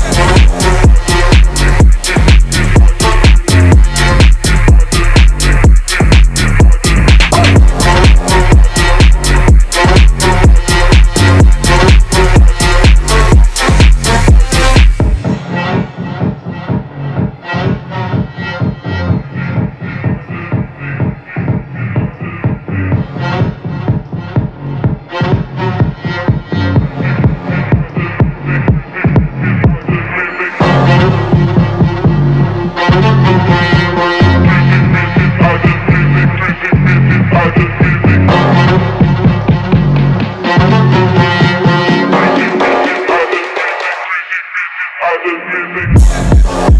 Yeah. Tribal music.